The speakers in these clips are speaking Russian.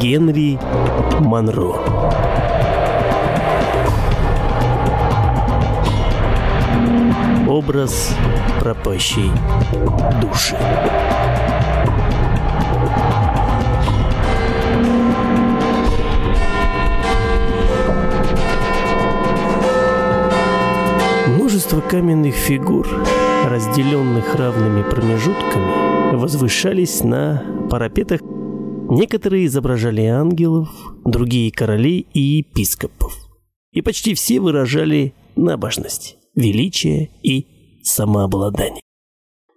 Генри Монро. Образ пропащей души. Множество каменных фигур, разделенных равными промежутками, возвышались на парапетах. Некоторые изображали ангелов, другие королей и епископов. И почти все выражали набожность, величие и самообладание.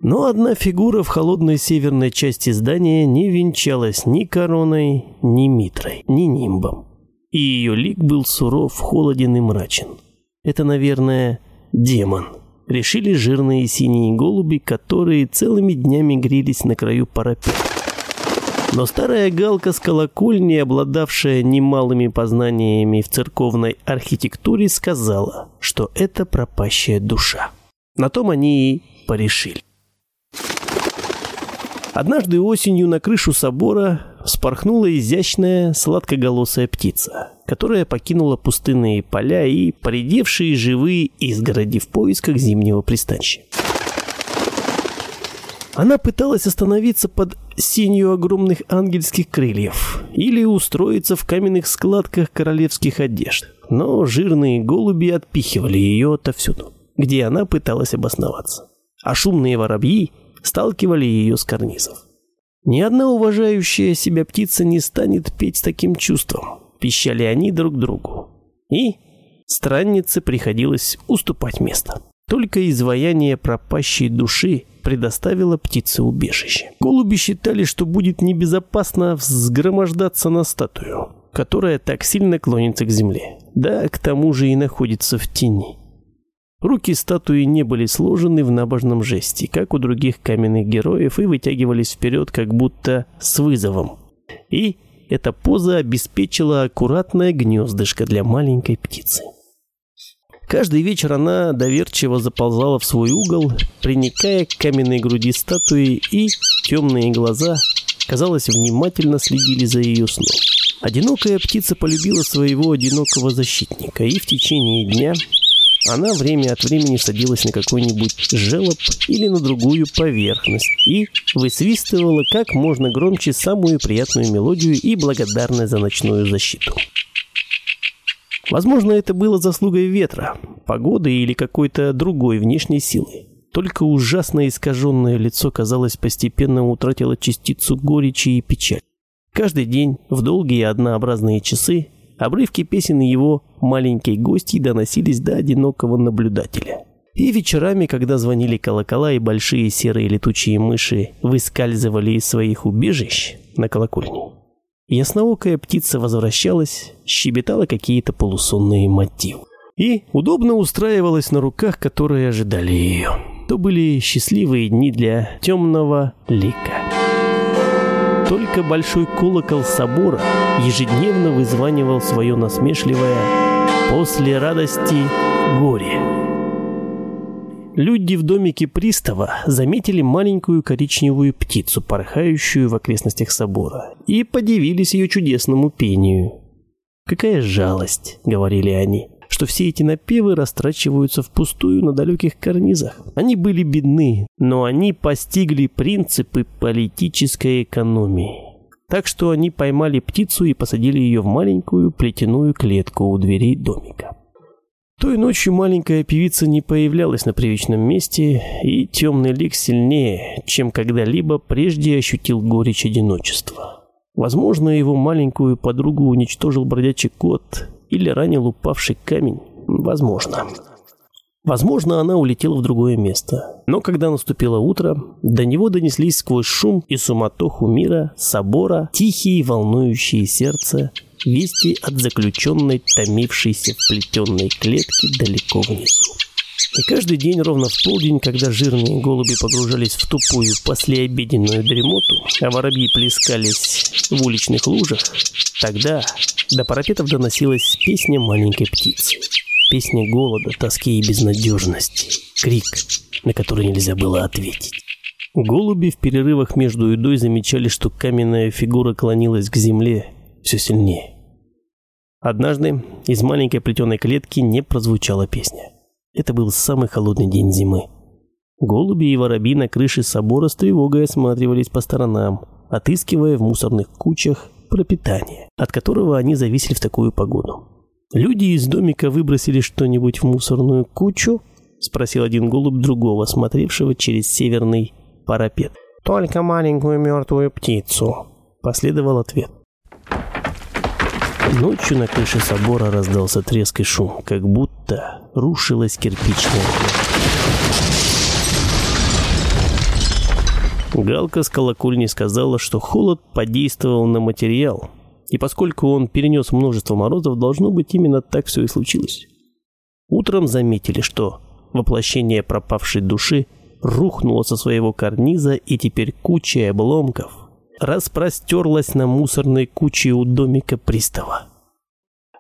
Но одна фигура в холодной северной части здания не венчалась ни короной, ни митрой, ни нимбом. И ее лик был суров, холоден и мрачен. Это, наверное, демон. Решили жирные синие голуби, которые целыми днями грелись на краю парапета. Но старая галка с колокольни, обладавшая немалыми познаниями в церковной архитектуре, сказала, что это пропащая душа. На том они и порешили. Однажды осенью на крышу собора вспорхнула изящная сладкоголосая птица, которая покинула пустынные поля и поредевшие живые изгороди в поисках зимнего пристанища. Она пыталась остановиться под сенью огромных ангельских крыльев или устроиться в каменных складках королевских одежд, но жирные голуби отпихивали ее отовсюду, где она пыталась обосноваться, а шумные воробьи сталкивали ее с карнизов. Ни одна уважающая себя птица не станет петь с таким чувством, пищали они друг другу. И страннице приходилось уступать место. Только изваяние пропащей души предоставило птице убежище. Голуби считали, что будет небезопасно взгромождаться на статую, которая так сильно клонится к земле, да к тому же и находится в тени. Руки статуи не были сложены в набожном жесте, как у других каменных героев, и вытягивались вперед, как будто с вызовом. И эта поза обеспечила аккуратное гнездышко для маленькой птицы. Каждый вечер она доверчиво заползала в свой угол, приникая к каменной груди статуи, и темные глаза, казалось, внимательно следили за ее сном. Одинокая птица полюбила своего одинокого защитника, и в течение дня она время от времени садилась на какой-нибудь желоб или на другую поверхность и высвистывала как можно громче самую приятную мелодию и благодарность за ночную защиту. Возможно, это было заслугой ветра, погоды или какой-то другой внешней силы. Только ужасно искаженное лицо, казалось, постепенно утратило частицу горечи и печали. Каждый день, в долгие однообразные часы, Обрывки песен его маленькой гости доносились до одинокого наблюдателя. И вечерами, когда звонили колокола и большие серые летучие мыши выскальзывали из своих убежищ на колокольне, ясноокая птица возвращалась, щебетала какие-то полусонные мотивы. И удобно устраивалась на руках, которые ожидали ее. То были счастливые дни для темного лика. Только большой колокол собора ежедневно вызванивал свое насмешливое «после радости горе». Люди в домике пристава заметили маленькую коричневую птицу, порхающую в окрестностях собора, и подивились ее чудесному пению. «Какая жалость», — говорили они, — что все эти напевы растрачиваются впустую на далеких карнизах. Они были бедны, но они постигли принципы политической экономии. Так что они поймали птицу и посадили ее в маленькую плетяную клетку у дверей домика. Той ночью маленькая певица не появлялась на привычном месте, и темный лик сильнее, чем когда-либо прежде ощутил горечь одиночества. Возможно, его маленькую подругу уничтожил бродячий кот, или ранил упавший камень. Возможно. Возможно, она улетела в другое место. Но когда наступило утро, до него донеслись сквозь шум и суматоху мира, собора, тихие волнующие сердце, вести от заключенной, томившейся в плетенной клетке далеко внизу. И каждый день ровно в полдень, когда жирные голуби погружались в тупую послеобеденную дремоту, а воробьи плескались в уличных лужах, тогда до парапетов доносилась песня маленькой птицы. Песня голода, тоски и безнадежности. Крик, на который нельзя было ответить. Голуби в перерывах между едой замечали, что каменная фигура клонилась к земле, все сильнее. Однажды из маленькой плетеной клетки не прозвучала песня. Это был самый холодный день зимы. Голуби и воробьи на крыше собора с тревогой осматривались по сторонам, отыскивая в мусорных кучах пропитание, от которого они зависели в такую погоду. «Люди из домика выбросили что-нибудь в мусорную кучу?» – спросил один голубь другого, смотревшего через северный парапет. «Только маленькую мертвую птицу», – последовал ответ. Ночью на крыше собора раздался треск и шум, как будто рушилась кирпичная Галка с колокольни сказала, что холод подействовал на материал, и поскольку он перенес множество морозов, должно быть именно так все и случилось. Утром заметили, что воплощение пропавшей души рухнуло со своего карниза, и теперь куча обломков распростерлась на мусорной куче у домика пристава.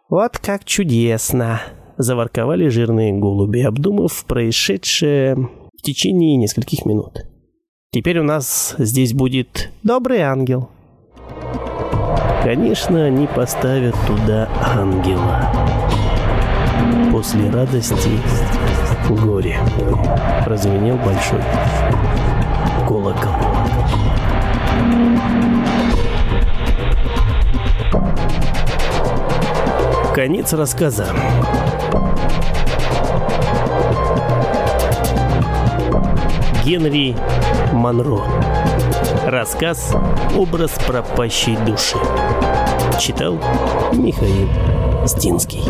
«Вот как чудесно!» – заворковали жирные голуби, обдумав происшедшее в течение нескольких минут. «Теперь у нас здесь будет добрый ангел». Конечно, они поставят туда ангела. После радости горе прозвенел большой колокол. Конец рассказа. Генри Монро. Рассказ «Образ пропащей души». Читал Михаил Стинский.